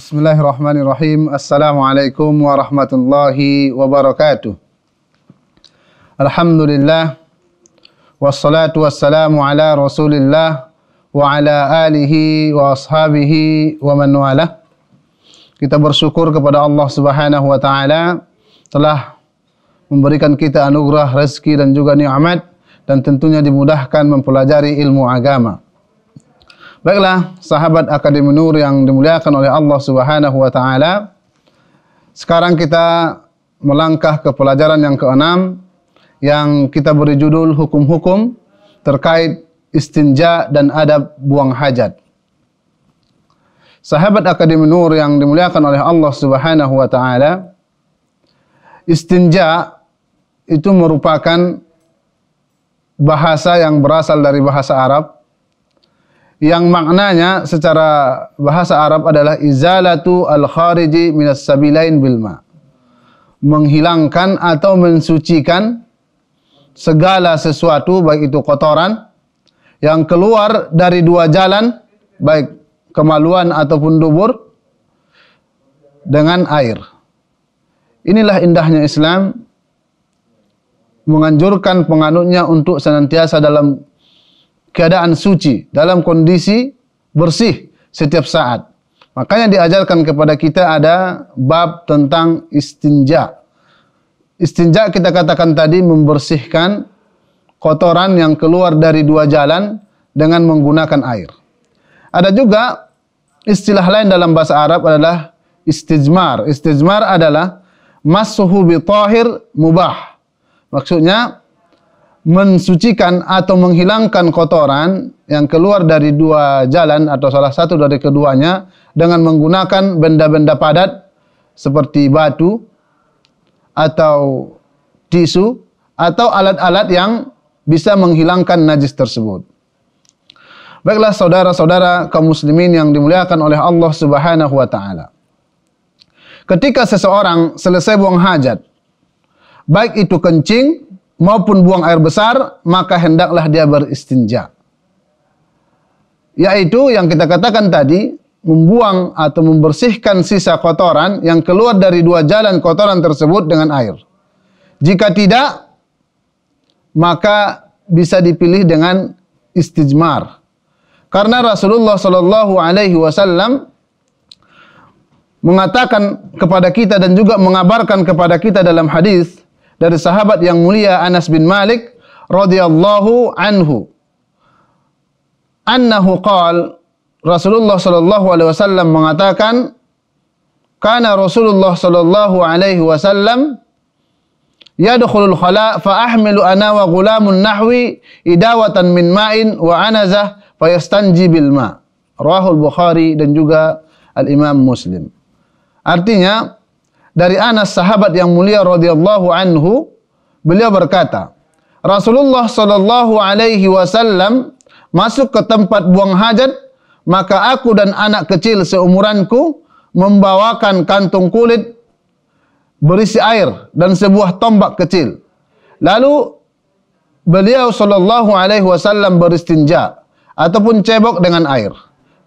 Bismillahirrahmanirrahim. Assalamualaikum warahmatullahi wabarakatuh. Alhamdulillah. Wassalatu wassalamu ala rasulillah wa ala alihi wa ashabihi wa man wala. Kita bersyukur kepada Allah subhanahu wa ta'ala telah memberikan kita anugerah rezeki dan juga nikmat dan tentunya dimudahkan mempelajari ilmu agama. Baiklah, sahabat Akademi Nur yang dimuliakan oleh Allah Subhanahu wa taala. Sekarang kita melangkah ke pelajaran yang keenam yang kita beri judul hukum-hukum terkait istinja dan adab buang hajat. Sahabat Akademi Nur yang dimuliakan oleh Allah Subhanahu wa taala, istinja itu merupakan bahasa yang berasal dari bahasa Arab yang maknanya secara bahasa Arab adalah izalatu al-khariji minas sabilain bilma. Menghilangkan atau mensucikan segala sesuatu baik itu kotoran yang keluar dari dua jalan baik kemaluan ataupun dubur dengan air. Inilah indahnya Islam menganjurkan penganutnya untuk senantiasa dalam keadaan suci, dalam kondisi bersih setiap saat. Makanya diajarkan kepada kita ada bab tentang istinja. Istinja kita katakan tadi membersihkan kotoran yang keluar dari dua jalan dengan menggunakan air. Ada juga istilah lain dalam bahasa Arab adalah istijmar. Istijmar adalah masuhu bi tahir mubah. Maksudnya mensucikan atau menghilangkan kotoran yang keluar dari dua jalan atau salah satu dari keduanya dengan menggunakan benda-benda padat seperti batu atau tisu atau alat-alat yang bisa menghilangkan najis tersebut. Baiklah saudara-saudara kaum muslimin yang dimuliakan oleh Allah Subhanahu wa taala. Ketika seseorang selesai buang hajat, baik itu kencing maupun buang air besar, maka hendaklah dia beristinja. Yaitu yang kita katakan tadi, membuang atau membersihkan sisa kotoran yang keluar dari dua jalan kotoran tersebut dengan air. Jika tidak, maka bisa dipilih dengan istijmar. Karena Rasulullah Shallallahu Alaihi Wasallam mengatakan kepada kita dan juga mengabarkan kepada kita dalam hadis dari sahabat yang mulia Anas bin Malik radhiyallahu anhu. Annahu qal Rasulullah sallallahu alaihi wasallam mengatakan kana Rasulullah sallallahu alaihi wasallam yadkhulul khala fa ahmilu ana wa gulamun nahwi idawatan min ma'in wa anazah fayastanji bil ma. Rahul Bukhari dan juga Al Imam Muslim. Artinya dari Anas sahabat yang mulia radhiyallahu anhu beliau berkata Rasulullah sallallahu alaihi wasallam masuk ke tempat buang hajat maka aku dan anak kecil seumuranku membawakan kantung kulit berisi air dan sebuah tombak kecil. Lalu beliau sallallahu alaihi wasallam beristinja ataupun cebok dengan air.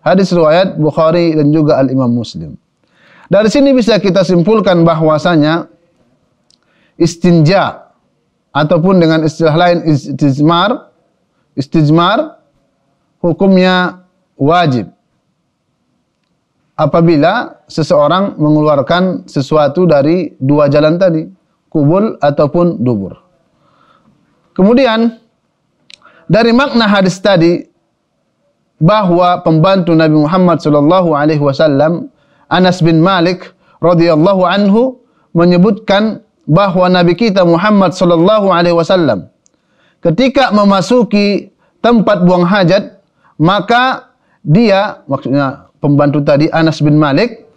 Hadis riwayat Bukhari dan juga Al Imam Muslim dari sini bisa kita simpulkan bahwasanya istinja ataupun dengan istilah lain istijmar istijmar hukumnya wajib. Apabila seseorang mengeluarkan sesuatu dari dua jalan tadi kubul ataupun dubur. Kemudian dari makna hadis tadi bahwa pembantu Nabi Muhammad sallallahu alaihi wasallam Anas bin Malik radhiyallahu anhu menyebutkan bahwa Nabi kita Muhammad sallallahu alaihi wasallam ketika memasuki tempat buang hajat maka dia maksudnya pembantu tadi Anas bin Malik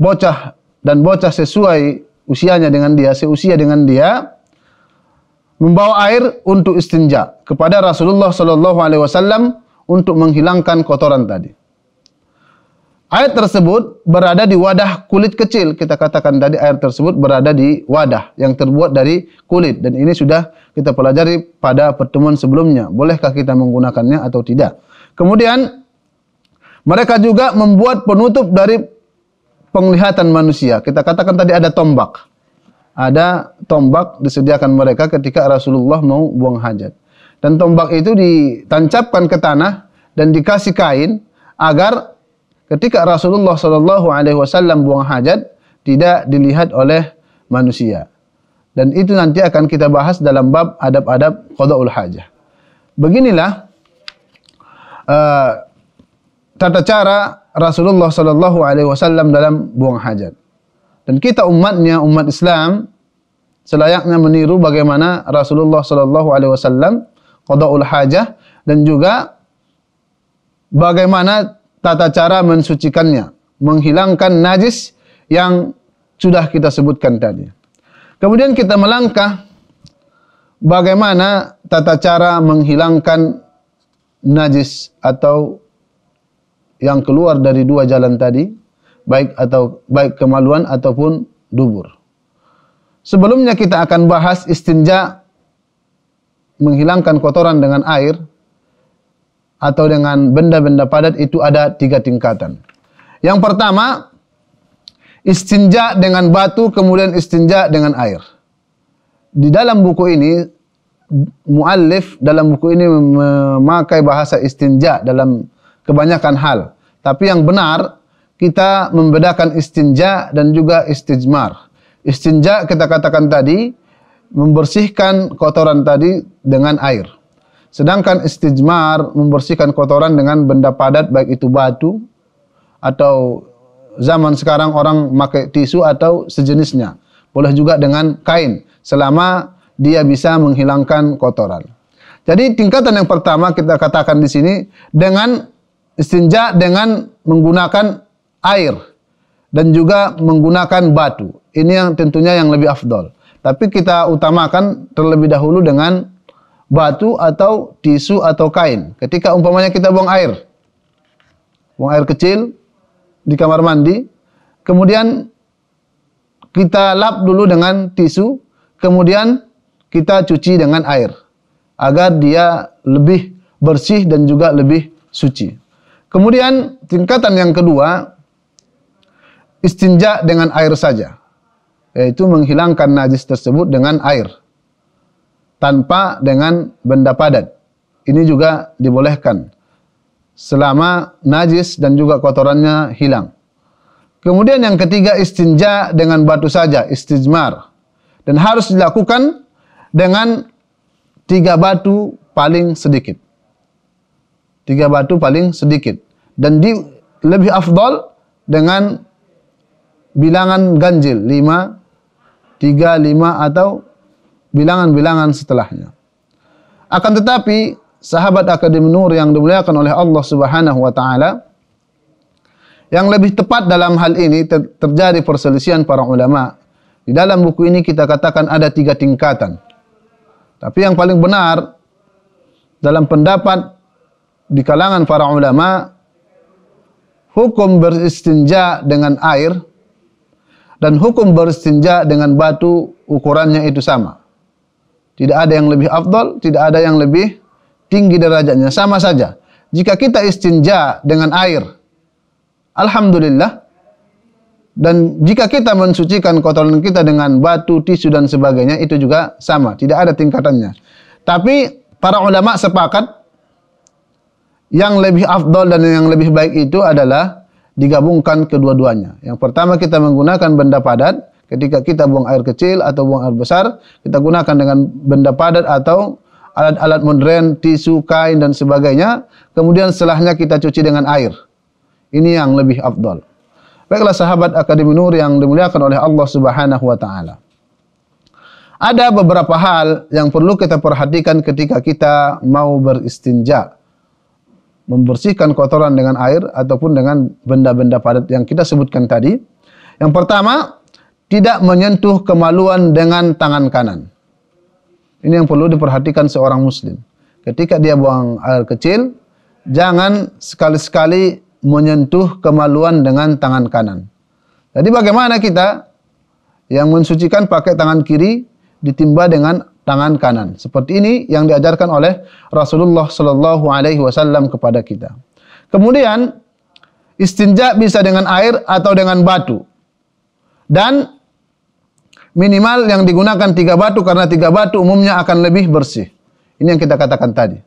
bocah dan bocah sesuai usianya dengan dia seusia dengan dia membawa air untuk istinja kepada Rasulullah sallallahu alaihi wasallam untuk menghilangkan kotoran tadi. Air tersebut berada di wadah kulit kecil. Kita katakan tadi air tersebut berada di wadah yang terbuat dari kulit. Dan ini sudah kita pelajari pada pertemuan sebelumnya. Bolehkah kita menggunakannya atau tidak. Kemudian mereka juga membuat penutup dari penglihatan manusia. Kita katakan tadi ada tombak. Ada tombak disediakan mereka ketika Rasulullah mau buang hajat. Dan tombak itu ditancapkan ke tanah dan dikasih kain agar ketika Rasulullah Shallallahu Alaihi Wasallam buang hajat tidak dilihat oleh manusia. Dan itu nanti akan kita bahas dalam bab adab-adab qadaul hajah. Beginilah uh, tata cara Rasulullah Shallallahu Alaihi Wasallam dalam buang hajat. Dan kita umatnya, umat Islam, selayaknya meniru bagaimana Rasulullah Shallallahu Alaihi Wasallam qadaul hajah dan juga bagaimana tata cara mensucikannya, menghilangkan najis yang sudah kita sebutkan tadi. Kemudian kita melangkah bagaimana tata cara menghilangkan najis atau yang keluar dari dua jalan tadi, baik atau baik kemaluan ataupun dubur. Sebelumnya kita akan bahas istinja menghilangkan kotoran dengan air atau dengan benda-benda padat itu ada tiga tingkatan. Yang pertama, istinja dengan batu kemudian istinja dengan air. Di dalam buku ini muallif dalam buku ini memakai bahasa istinja dalam kebanyakan hal. Tapi yang benar kita membedakan istinja dan juga istijmar. Istinja kita katakan tadi membersihkan kotoran tadi dengan air. Sedangkan istijmar membersihkan kotoran dengan benda padat baik itu batu atau zaman sekarang orang pakai tisu atau sejenisnya. Boleh juga dengan kain selama dia bisa menghilangkan kotoran. Jadi tingkatan yang pertama kita katakan di sini dengan istinja dengan menggunakan air dan juga menggunakan batu. Ini yang tentunya yang lebih afdol. Tapi kita utamakan terlebih dahulu dengan batu atau tisu atau kain. Ketika umpamanya kita buang air. Buang air kecil di kamar mandi. Kemudian kita lap dulu dengan tisu, kemudian kita cuci dengan air agar dia lebih bersih dan juga lebih suci. Kemudian tingkatan yang kedua istinja dengan air saja, yaitu menghilangkan najis tersebut dengan air tanpa dengan benda padat. Ini juga dibolehkan selama najis dan juga kotorannya hilang. Kemudian yang ketiga istinja dengan batu saja, istijmar. Dan harus dilakukan dengan tiga batu paling sedikit tiga batu paling sedikit dan di lebih afdol dengan bilangan ganjil lima tiga lima atau bilangan-bilangan setelahnya. Akan tetapi sahabat akademi nur yang dimuliakan oleh Allah Subhanahu wa taala yang lebih tepat dalam hal ini ter terjadi perselisihan para ulama. Di dalam buku ini kita katakan ada tiga tingkatan. Tapi yang paling benar dalam pendapat di kalangan para ulama hukum beristinja dengan air dan hukum beristinja dengan batu ukurannya itu sama. Tidak ada yang lebih afdal, tidak ada yang lebih tinggi derajatnya, sama saja. Jika kita istinja dengan air, alhamdulillah. Dan jika kita mensucikan kotoran kita dengan batu, tisu dan sebagainya itu juga sama, tidak ada tingkatannya. Tapi para ulama sepakat yang lebih afdol dan yang lebih baik itu adalah digabungkan kedua-duanya. Yang pertama kita menggunakan benda padat, ketika kita buang air kecil atau buang air besar, kita gunakan dengan benda padat atau alat-alat modern, tisu, kain dan sebagainya. Kemudian setelahnya kita cuci dengan air. Ini yang lebih afdol. Baiklah sahabat Akademi Nur yang dimuliakan oleh Allah Subhanahu wa taala. Ada beberapa hal yang perlu kita perhatikan ketika kita mau beristinja membersihkan kotoran dengan air ataupun dengan benda-benda padat yang kita sebutkan tadi. Yang pertama, tidak menyentuh kemaluan dengan tangan kanan. Ini yang perlu diperhatikan seorang muslim. Ketika dia buang air kecil, jangan sekali-sekali menyentuh kemaluan dengan tangan kanan. Jadi bagaimana kita yang mensucikan pakai tangan kiri ditimba dengan tangan kanan. Seperti ini yang diajarkan oleh Rasulullah sallallahu alaihi wasallam kepada kita. Kemudian Istinja bisa dengan air atau dengan batu. Dan minimal yang digunakan tiga batu karena tiga batu umumnya akan lebih bersih. Ini yang kita katakan tadi.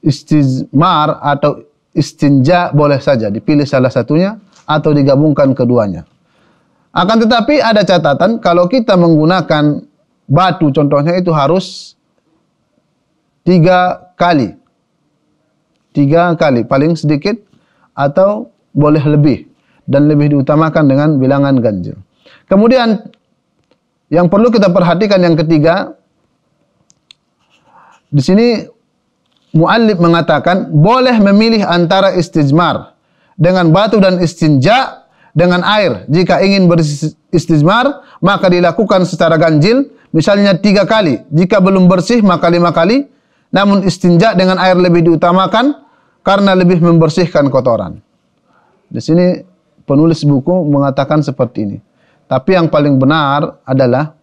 Istizmar atau istinja boleh saja dipilih salah satunya atau digabungkan keduanya. Akan tetapi ada catatan kalau kita menggunakan batu contohnya itu harus tiga kali. Tiga kali paling sedikit atau boleh lebih dan lebih diutamakan dengan bilangan ganjil. Kemudian yang perlu kita perhatikan yang ketiga di sini muallif mengatakan boleh memilih antara istijmar dengan batu dan istinja dengan air. Jika ingin beristijmar maka dilakukan secara ganjil misalnya tiga kali. Jika belum bersih maka lima kali. Namun istinja dengan air lebih diutamakan karena lebih membersihkan kotoran. Di sini penulis buku mengatakan seperti ini. Tapi yang paling benar adalah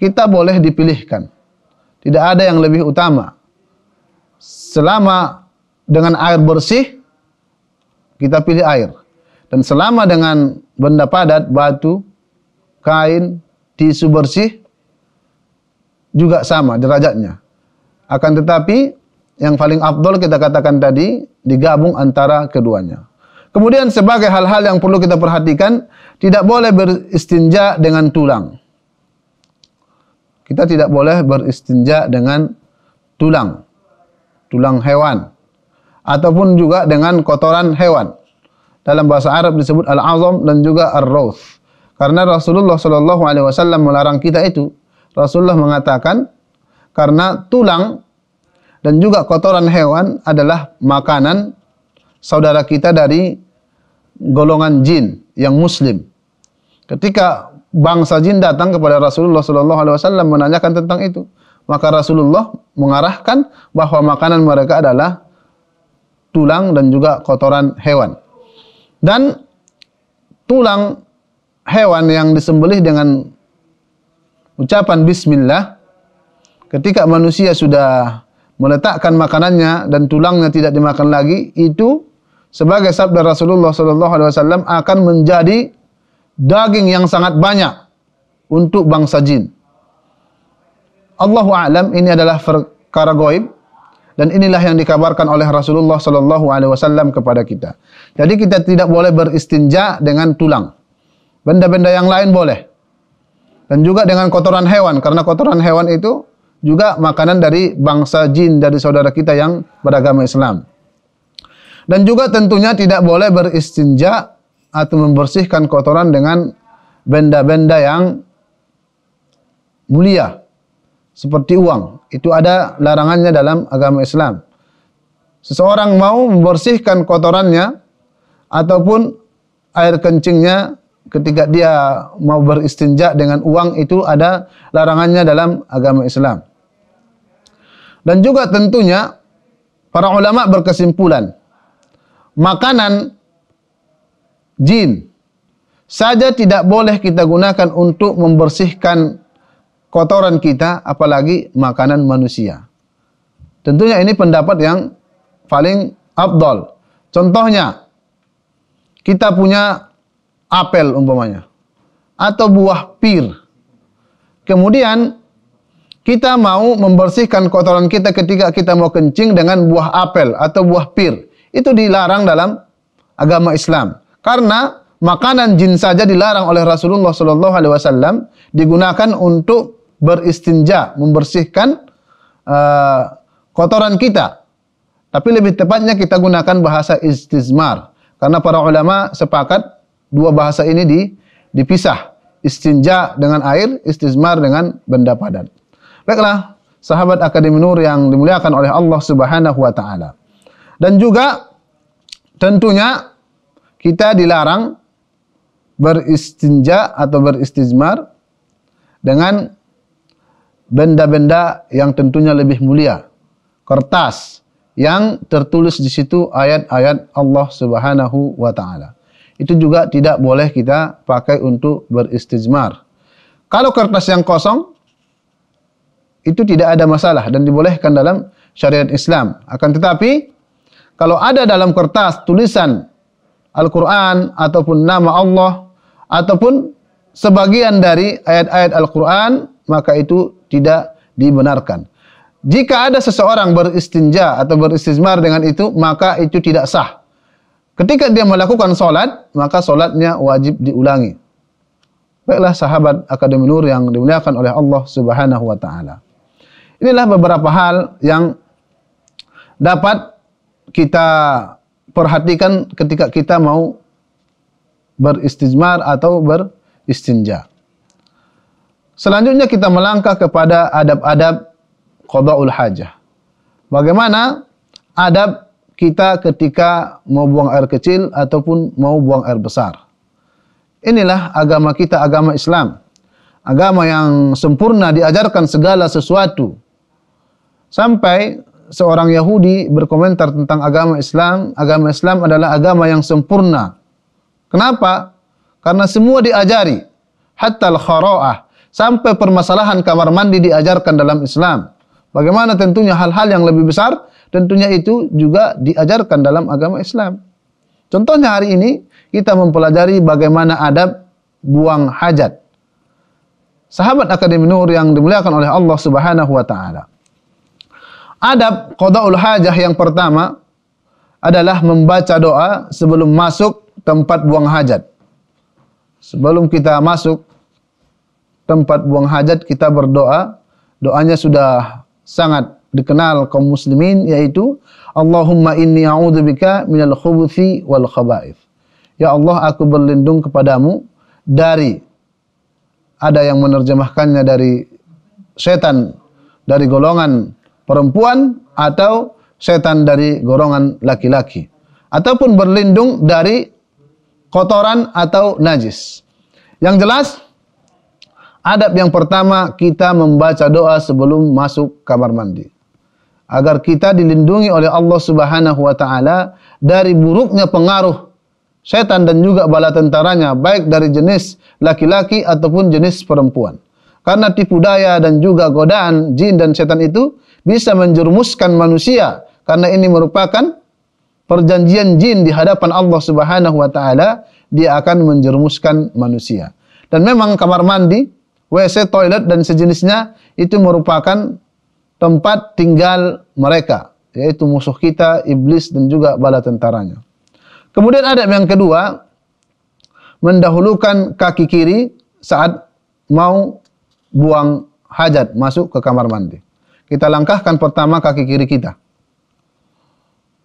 kita boleh dipilihkan. Tidak ada yang lebih utama. Selama dengan air bersih, kita pilih air. Dan selama dengan benda padat, batu, kain, tisu bersih, juga sama derajatnya. Akan tetapi, yang paling afdol kita katakan tadi, digabung antara keduanya. Kemudian sebagai hal-hal yang perlu kita perhatikan, tidak boleh beristinja dengan tulang. Kita tidak boleh beristinja dengan tulang, tulang hewan, ataupun juga dengan kotoran hewan. Dalam bahasa Arab disebut al-azam dan juga ar-rawth. Karena Rasulullah Shallallahu Alaihi Wasallam melarang kita itu. Rasulullah mengatakan karena tulang dan juga kotoran hewan adalah makanan saudara kita dari golongan jin yang muslim. Ketika bangsa jin datang kepada Rasulullah sallallahu alaihi wasallam menanyakan tentang itu, maka Rasulullah mengarahkan bahwa makanan mereka adalah tulang dan juga kotoran hewan. Dan tulang hewan yang disembelih dengan ucapan bismillah ketika manusia sudah meletakkan makanannya dan tulangnya tidak dimakan lagi itu sebagai sabda Rasulullah sallallahu alaihi wasallam akan menjadi daging yang sangat banyak untuk bangsa jin. Allahu a'lam ini adalah perkara gaib dan inilah yang dikabarkan oleh Rasulullah sallallahu alaihi wasallam kepada kita. Jadi kita tidak boleh beristinja dengan tulang. Benda-benda yang lain boleh. Dan juga dengan kotoran hewan karena kotoran hewan itu juga makanan dari bangsa jin dari saudara kita yang beragama Islam. Dan juga tentunya tidak boleh beristinja atau membersihkan kotoran dengan benda-benda yang mulia seperti uang. Itu ada larangannya dalam agama Islam. Seseorang mau membersihkan kotorannya ataupun air kencingnya ketika dia mau beristinja dengan uang itu ada larangannya dalam agama Islam. Dan juga tentunya para ulama berkesimpulan makanan jin saja tidak boleh kita gunakan untuk membersihkan kotoran kita apalagi makanan manusia. Tentunya ini pendapat yang paling abdol. Contohnya kita punya apel umpamanya atau buah pir. Kemudian kita mau membersihkan kotoran kita ketika kita mau kencing dengan buah apel atau buah pir. Itu dilarang dalam agama Islam. Karena makanan jin saja dilarang oleh Rasulullah sallallahu alaihi wasallam digunakan untuk beristinja, membersihkan uh, kotoran kita. Tapi lebih tepatnya kita gunakan bahasa istizmar. Karena para ulama sepakat dua bahasa ini di, dipisah. Istinja dengan air, istizmar dengan benda padat. Baiklah, sahabat Akademi Nur yang dimuliakan oleh Allah Subhanahu wa taala. Dan juga tentunya kita dilarang beristinja atau beristijmar dengan benda-benda yang tentunya lebih mulia. Kertas yang tertulis di situ ayat-ayat Allah Subhanahu wa taala. Itu juga tidak boleh kita pakai untuk beristijmar. Kalau kertas yang kosong itu tidak ada masalah dan dibolehkan dalam syariat Islam. Akan tetapi kalau ada dalam kertas tulisan Al-Quran ataupun nama Allah ataupun sebagian dari ayat-ayat Al-Quran maka itu tidak dibenarkan. Jika ada seseorang beristinja atau beristizmar dengan itu maka itu tidak sah. Ketika dia melakukan solat maka solatnya wajib diulangi. Baiklah sahabat Akademi Nur yang dimuliakan oleh Allah Subhanahu wa taala. Inilah beberapa hal yang dapat kita perhatikan ketika kita mau beristijmar atau beristinja. Selanjutnya kita melangkah kepada adab-adab qada'ul hajah. Bagaimana adab kita ketika mau buang air kecil ataupun mau buang air besar. Inilah agama kita, agama Islam. Agama yang sempurna diajarkan segala sesuatu. Sampai seorang Yahudi berkomentar tentang agama Islam, agama Islam adalah agama yang sempurna. Kenapa? Karena semua diajari. Hatta al-khara'ah. Sampai permasalahan kamar mandi diajarkan dalam Islam. Bagaimana tentunya hal-hal yang lebih besar, tentunya itu juga diajarkan dalam agama Islam. Contohnya hari ini, kita mempelajari bagaimana adab buang hajat. Sahabat Akademi Nur yang dimuliakan oleh Allah Subhanahu wa taala. Adab qadaul hajah yang pertama adalah membaca doa sebelum masuk tempat buang hajat. Sebelum kita masuk tempat buang hajat kita berdoa. Doanya sudah sangat dikenal kaum muslimin yaitu Allahumma inni a'udzubika minal khubuthi wal khaba'ith. Ya Allah aku berlindung kepadamu dari ada yang menerjemahkannya dari setan dari golongan perempuan atau setan dari golongan laki-laki ataupun berlindung dari kotoran atau najis. Yang jelas adab yang pertama kita membaca doa sebelum masuk kamar mandi agar kita dilindungi oleh Allah Subhanahu wa taala dari buruknya pengaruh setan dan juga bala tentaranya baik dari jenis laki-laki ataupun jenis perempuan. Karena tipu daya dan juga godaan jin dan setan itu bisa menjerumuskan manusia karena ini merupakan perjanjian jin di hadapan Allah Subhanahu wa taala dia akan menjerumuskan manusia. Dan memang kamar mandi, WC, toilet dan sejenisnya itu merupakan tempat tinggal mereka, yaitu musuh kita iblis dan juga bala tentaranya. Kemudian ada yang kedua, mendahulukan kaki kiri saat mau buang hajat masuk ke kamar mandi kita langkahkan pertama kaki kiri kita.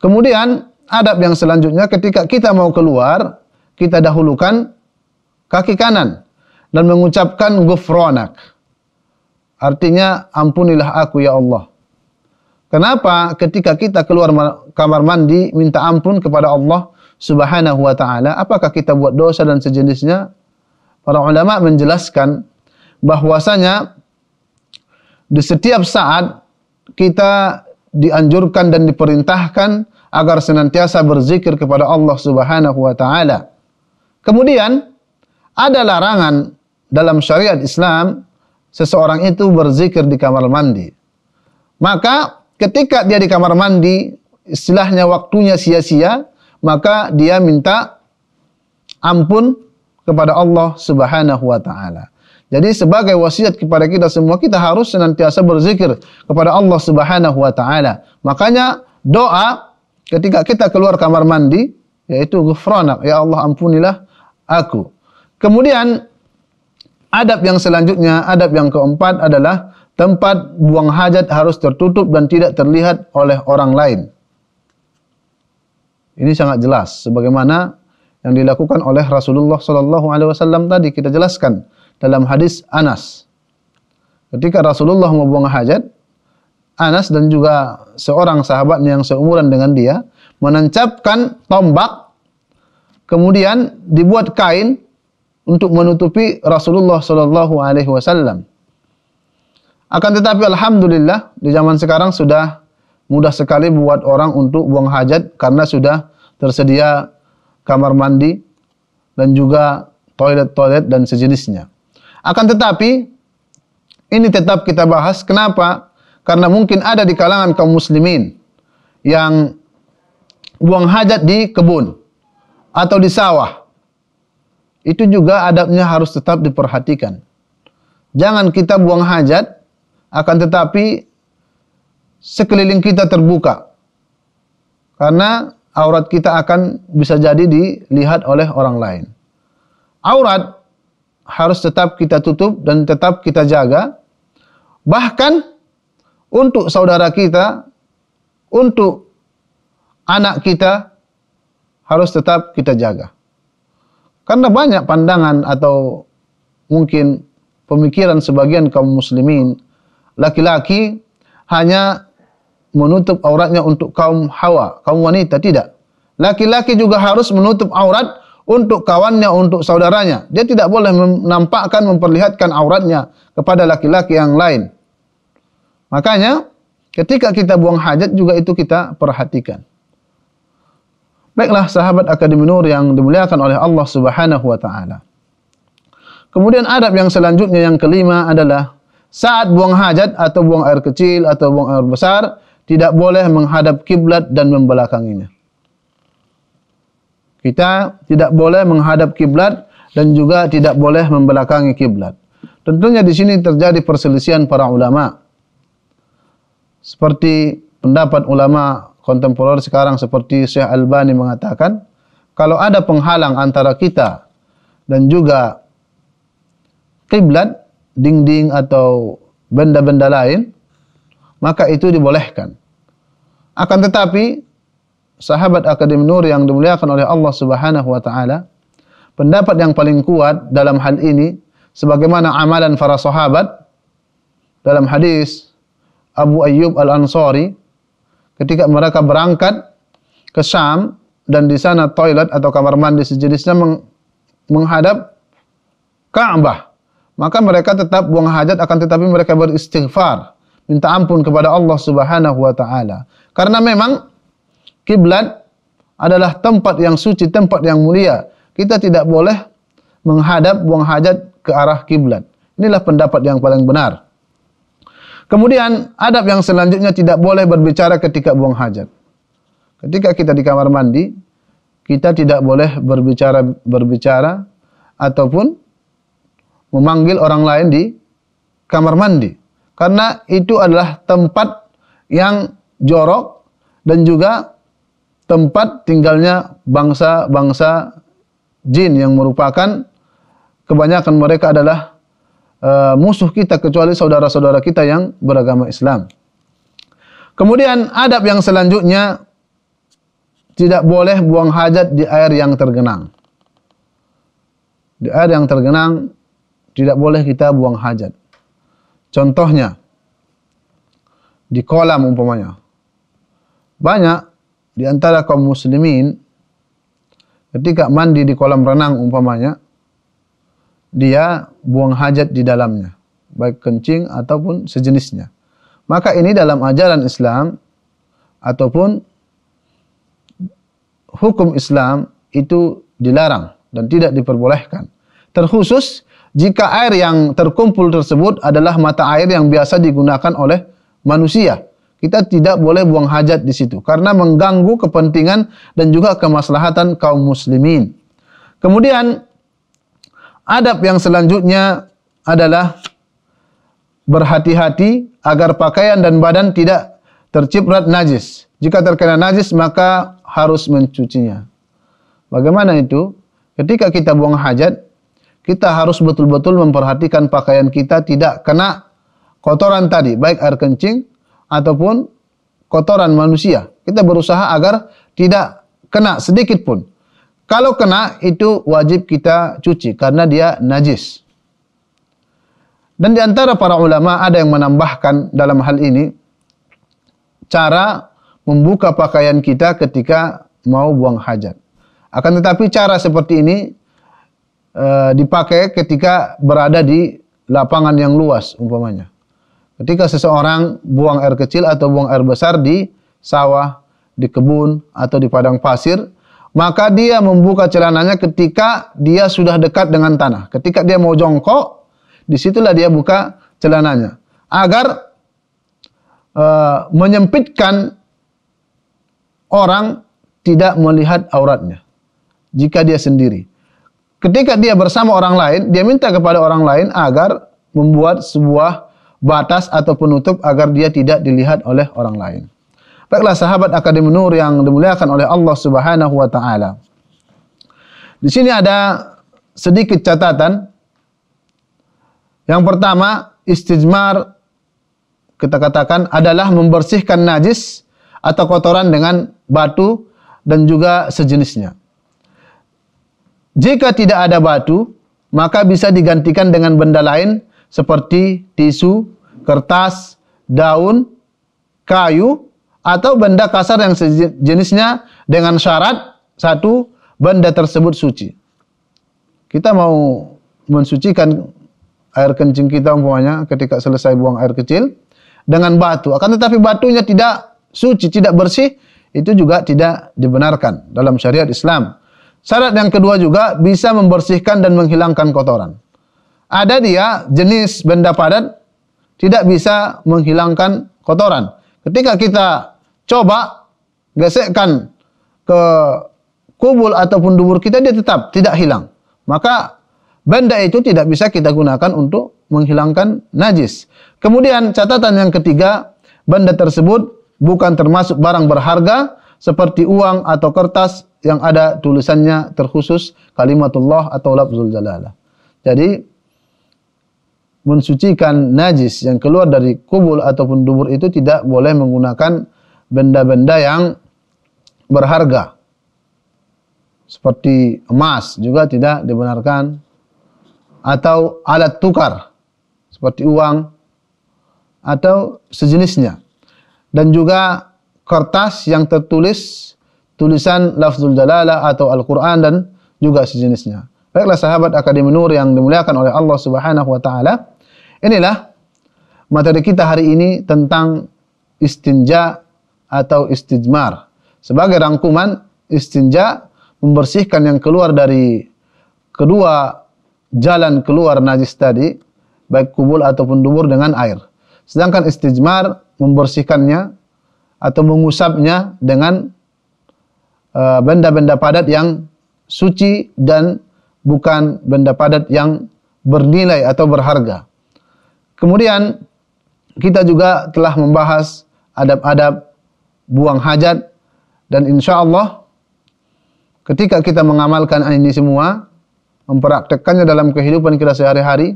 Kemudian adab yang selanjutnya ketika kita mau keluar, kita dahulukan kaki kanan dan mengucapkan gufronak. Artinya ampunilah aku ya Allah. Kenapa ketika kita keluar kamar mandi minta ampun kepada Allah Subhanahu wa taala, apakah kita buat dosa dan sejenisnya? Para ulama menjelaskan bahwasanya di setiap saat kita dianjurkan dan diperintahkan agar senantiasa berzikir kepada Allah Subhanahu wa taala. Kemudian ada larangan dalam syariat Islam seseorang itu berzikir di kamar mandi. Maka ketika dia di kamar mandi, istilahnya waktunya sia-sia, maka dia minta ampun kepada Allah Subhanahu wa taala. Jadi sebagai wasiat kepada kita semua kita harus senantiasa berzikir kepada Allah Subhanahu wa taala. Makanya doa ketika kita keluar kamar mandi yaitu ghufranak ya Allah ampunilah aku. Kemudian adab yang selanjutnya, adab yang keempat adalah tempat buang hajat harus tertutup dan tidak terlihat oleh orang lain. Ini sangat jelas sebagaimana yang dilakukan oleh Rasulullah sallallahu alaihi wasallam tadi kita jelaskan dalam hadis Anas. Ketika Rasulullah membuang hajat, Anas dan juga seorang sahabatnya yang seumuran dengan dia menancapkan tombak kemudian dibuat kain untuk menutupi Rasulullah sallallahu alaihi wasallam. Akan tetapi alhamdulillah di zaman sekarang sudah mudah sekali buat orang untuk buang hajat karena sudah tersedia kamar mandi dan juga toilet-toilet dan sejenisnya. Akan tetapi ini tetap kita bahas. Kenapa? Karena mungkin ada di kalangan kaum muslimin yang buang hajat di kebun atau di sawah. Itu juga adabnya harus tetap diperhatikan. Jangan kita buang hajat, akan tetapi sekeliling kita terbuka. Karena aurat kita akan bisa jadi dilihat oleh orang lain. Aurat harus tetap kita tutup dan tetap kita jaga. Bahkan untuk saudara kita, untuk anak kita harus tetap kita jaga. Karena banyak pandangan atau mungkin pemikiran sebagian kaum muslimin, laki-laki hanya menutup auratnya untuk kaum hawa, kaum wanita tidak. Laki-laki juga harus menutup aurat untuk kawannya, untuk saudaranya. Dia tidak boleh menampakkan, memperlihatkan auratnya kepada laki-laki yang lain. Makanya ketika kita buang hajat juga itu kita perhatikan. Baiklah sahabat Akademi Nur yang dimuliakan oleh Allah Subhanahu wa taala. Kemudian adab yang selanjutnya yang kelima adalah saat buang hajat atau buang air kecil atau buang air besar tidak boleh menghadap kiblat dan membelakanginya. Kita tidak boleh menghadap kiblat dan juga tidak boleh membelakangi kiblat. Tentunya di sini terjadi perselisihan para ulama. Seperti pendapat ulama kontemporer sekarang seperti Syekh Albani mengatakan, kalau ada penghalang antara kita dan juga kiblat, dinding atau benda-benda lain, maka itu dibolehkan. Akan tetapi sahabat Akademi Nur yang dimuliakan oleh Allah Subhanahu wa taala, pendapat yang paling kuat dalam hal ini sebagaimana amalan para sahabat dalam hadis Abu Ayyub Al-Ansari ketika mereka berangkat ke Syam dan di sana toilet atau kamar mandi sejenisnya menghadap Ka'bah. Maka mereka tetap buang hajat akan tetapi mereka beristighfar, minta ampun kepada Allah Subhanahu wa taala. Karena memang kiblat adalah tempat yang suci, tempat yang mulia. Kita tidak boleh menghadap buang hajat ke arah kiblat. Inilah pendapat yang paling benar. Kemudian adab yang selanjutnya tidak boleh berbicara ketika buang hajat. Ketika kita di kamar mandi, kita tidak boleh berbicara berbicara ataupun memanggil orang lain di kamar mandi. Karena itu adalah tempat yang jorok dan juga tempat tinggalnya bangsa-bangsa jin yang merupakan kebanyakan mereka adalah uh, musuh kita kecuali saudara-saudara kita yang beragama Islam. Kemudian adab yang selanjutnya tidak boleh buang hajat di air yang tergenang. Di air yang tergenang tidak boleh kita buang hajat. Contohnya di kolam umpamanya. Banyak di antara kaum muslimin ketika mandi di kolam renang umpamanya dia buang hajat di dalamnya, baik kencing ataupun sejenisnya. Maka ini dalam ajaran Islam ataupun hukum Islam itu dilarang dan tidak diperbolehkan. Terkhusus jika air yang terkumpul tersebut adalah mata air yang biasa digunakan oleh manusia. Kita tidak boleh buang hajat di situ karena mengganggu kepentingan dan juga kemaslahatan kaum muslimin. Kemudian adab yang selanjutnya adalah berhati-hati agar pakaian dan badan tidak terciprat najis. Jika terkena najis maka harus mencucinya. Bagaimana itu? Ketika kita buang hajat, kita harus betul-betul memperhatikan pakaian kita tidak kena kotoran tadi, baik air kencing ataupun kotoran manusia. Kita berusaha agar tidak kena sedikit pun. Kalau kena itu wajib kita cuci karena dia najis. Dan di antara para ulama ada yang menambahkan dalam hal ini cara membuka pakaian kita ketika mau buang hajat. Akan tetapi cara seperti ini e, dipakai ketika berada di lapangan yang luas umpamanya. Ketika seseorang buang air kecil atau buang air besar di sawah, di kebun atau di padang pasir, maka dia membuka celananya ketika dia sudah dekat dengan tanah. Ketika dia mau jongkok, di situlah dia buka celananya. Agar uh, menyempitkan orang tidak melihat auratnya jika dia sendiri. Ketika dia bersama orang lain, dia minta kepada orang lain agar membuat sebuah batas atau penutup agar dia tidak dilihat oleh orang lain. Baiklah sahabat Akademi Nur yang dimuliakan oleh Allah Subhanahu wa taala. Di sini ada sedikit catatan. Yang pertama, istijmar kita katakan adalah membersihkan najis atau kotoran dengan batu dan juga sejenisnya. Jika tidak ada batu, maka bisa digantikan dengan benda lain seperti tisu, kertas, daun, kayu, atau benda kasar yang sejenisnya dengan syarat satu benda tersebut suci. Kita mau mensucikan air kencing kita umpamanya ketika selesai buang air kecil dengan batu. Akan tetapi batunya tidak suci, tidak bersih, itu juga tidak dibenarkan dalam syariat Islam. Syarat yang kedua juga bisa membersihkan dan menghilangkan kotoran. Ada dia jenis benda padat tidak bisa menghilangkan kotoran. Ketika kita coba gesekkan ke kubul ataupun dubur kita dia tetap tidak hilang. Maka benda itu tidak bisa kita gunakan untuk menghilangkan najis. Kemudian catatan yang ketiga, benda tersebut bukan termasuk barang berharga seperti uang atau kertas yang ada tulisannya terkhusus kalimatullah atau lafzul jalalah. Jadi mensucikan najis yang keluar dari kubul ataupun dubur itu tidak boleh menggunakan benda-benda yang berharga. Seperti emas juga tidak dibenarkan. Atau alat tukar seperti uang atau sejenisnya. Dan juga kertas yang tertulis tulisan lafzul dalalah atau Al-Qur'an dan juga sejenisnya. Baiklah sahabat Akademi Nur yang dimuliakan oleh Allah Subhanahu wa taala. Inilah materi kita hari ini tentang istinja atau istijmar. Sebagai rangkuman istinja membersihkan yang keluar dari kedua jalan keluar najis tadi, baik kubul ataupun dubur dengan air. Sedangkan istijmar membersihkannya atau mengusapnya dengan uh, benda-benda padat yang suci dan bukan benda padat yang bernilai atau berharga. Kemudian kita juga telah membahas adab-adab buang hajat dan insya Allah ketika kita mengamalkan ini semua, mempraktekkannya dalam kehidupan kita sehari-hari,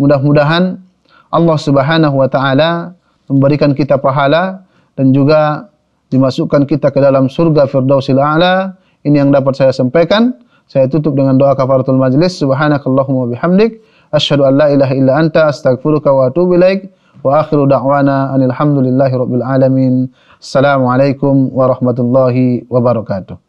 mudah-mudahan Allah Subhanahu wa taala memberikan kita pahala dan juga dimasukkan kita ke dalam surga Firdausil A'la. Ini yang dapat saya sampaikan. Saya tutup dengan doa kafaratul majlis. Subhanakallahumma bihamdik asyhadu an la ilaha illa anta astaghfiruka wa atubu ilaik. Wa akhiru da'wana anil hamdulillahi rabbil alamin. Assalamualaikum warahmatullahi wabarakatuh.